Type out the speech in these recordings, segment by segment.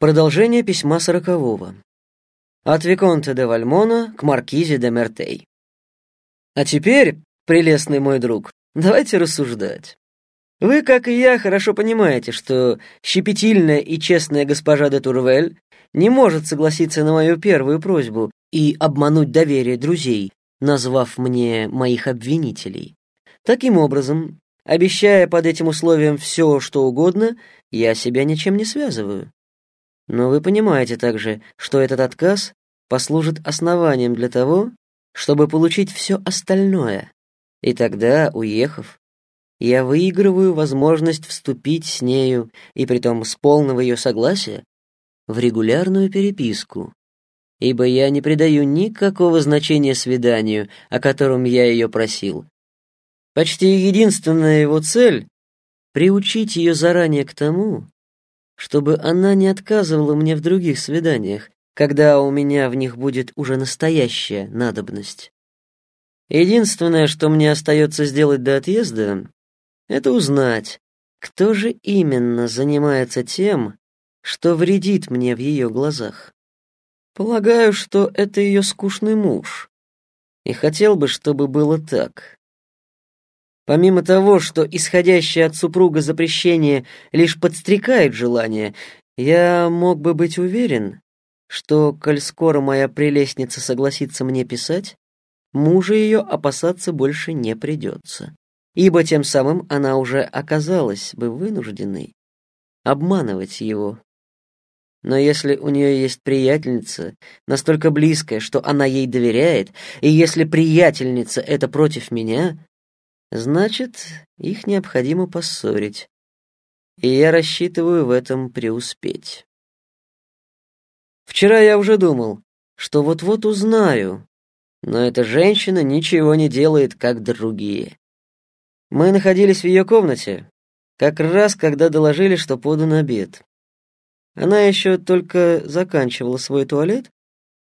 Продолжение письма сорокового. От Виконта де Вальмона к Маркизе де Мертей. А теперь, прелестный мой друг, давайте рассуждать. Вы, как и я, хорошо понимаете, что щепетильная и честная госпожа де Турвель не может согласиться на мою первую просьбу и обмануть доверие друзей, назвав мне моих обвинителей. Таким образом, обещая под этим условием все, что угодно, я себя ничем не связываю. Но вы понимаете также, что этот отказ послужит основанием для того, чтобы получить все остальное. И тогда, уехав, я выигрываю возможность вступить с нею, и притом с полного ее согласия, в регулярную переписку, ибо я не придаю никакого значения свиданию, о котором я ее просил. Почти единственная его цель — приучить ее заранее к тому, чтобы она не отказывала мне в других свиданиях, когда у меня в них будет уже настоящая надобность. Единственное, что мне остается сделать до отъезда, это узнать, кто же именно занимается тем, что вредит мне в ее глазах. Полагаю, что это ее скучный муж, и хотел бы, чтобы было так. Помимо того, что исходящее от супруга запрещение лишь подстрекает желание, я мог бы быть уверен, что, коль скоро моя прелестница согласится мне писать, мужа ее опасаться больше не придется, ибо тем самым она уже оказалась бы вынужденной обманывать его. Но если у нее есть приятельница, настолько близкая, что она ей доверяет, и если приятельница это против меня, Значит, их необходимо поссорить. И я рассчитываю в этом преуспеть. Вчера я уже думал, что вот-вот узнаю, но эта женщина ничего не делает, как другие. Мы находились в ее комнате, как раз когда доложили, что подан обед. Она еще только заканчивала свой туалет,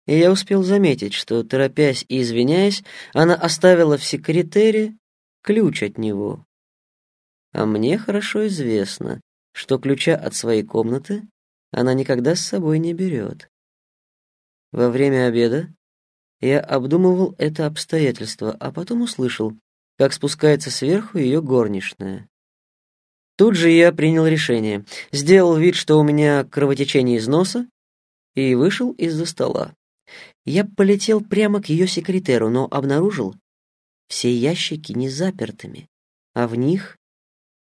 и я успел заметить, что, торопясь и извиняясь, она оставила в секретере ключ от него. А мне хорошо известно, что ключа от своей комнаты она никогда с собой не берет. Во время обеда я обдумывал это обстоятельство, а потом услышал, как спускается сверху ее горничная. Тут же я принял решение, сделал вид, что у меня кровотечение из носа, и вышел из-за стола. Я полетел прямо к ее секретеру, но обнаружил, все ящики не запертыми, а в них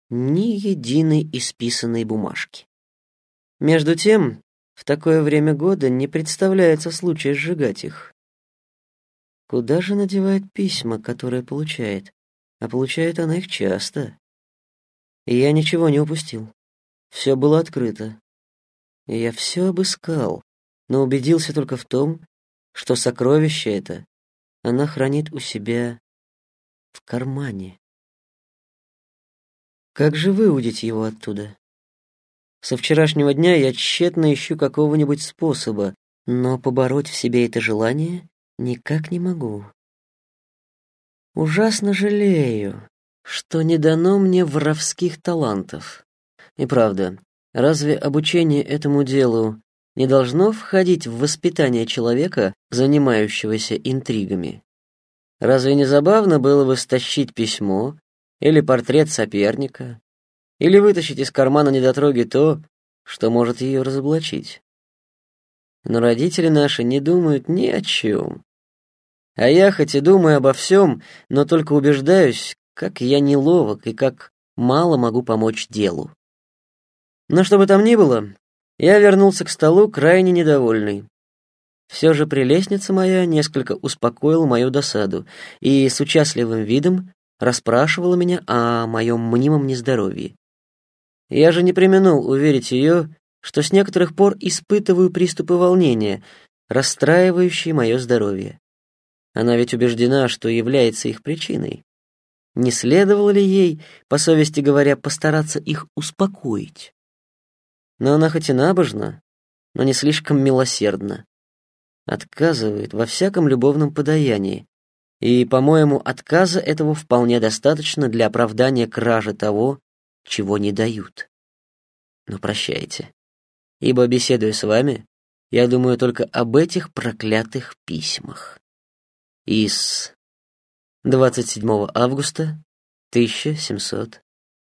ни единой исписанной бумажки. Между тем, в такое время года не представляется случая сжигать их. Куда же надевает письма, которые получает? А получает она их часто. И я ничего не упустил. Все было открыто. И я все обыскал, но убедился только в том, что сокровище это она хранит у себя в кармане. Как же выудить его оттуда? Со вчерашнего дня я тщетно ищу какого-нибудь способа, но побороть в себе это желание никак не могу. Ужасно жалею, что не дано мне воровских талантов. И правда, разве обучение этому делу не должно входить в воспитание человека, занимающегося интригами? Разве не забавно было бы письмо или портрет соперника, или вытащить из кармана недотроги то, что может ее разоблачить? Но родители наши не думают ни о чем. А я хоть и думаю обо всем, но только убеждаюсь, как я неловок и как мало могу помочь делу. Но что бы там ни было, я вернулся к столу крайне недовольный. Все же прелестница моя несколько успокоила мою досаду и с участливым видом расспрашивала меня о моем мнимом нездоровье. Я же не применул уверить ее, что с некоторых пор испытываю приступы волнения, расстраивающие мое здоровье. Она ведь убеждена, что является их причиной. Не следовало ли ей, по совести говоря, постараться их успокоить? Но она хоть и набожна, но не слишком милосердна отказывает во всяком любовном подаянии, и, по-моему, отказа этого вполне достаточно для оправдания кражи того, чего не дают. Но прощайте. ибо, беседуя с вами, я думаю только об этих проклятых письмах. Из 27 августа 1700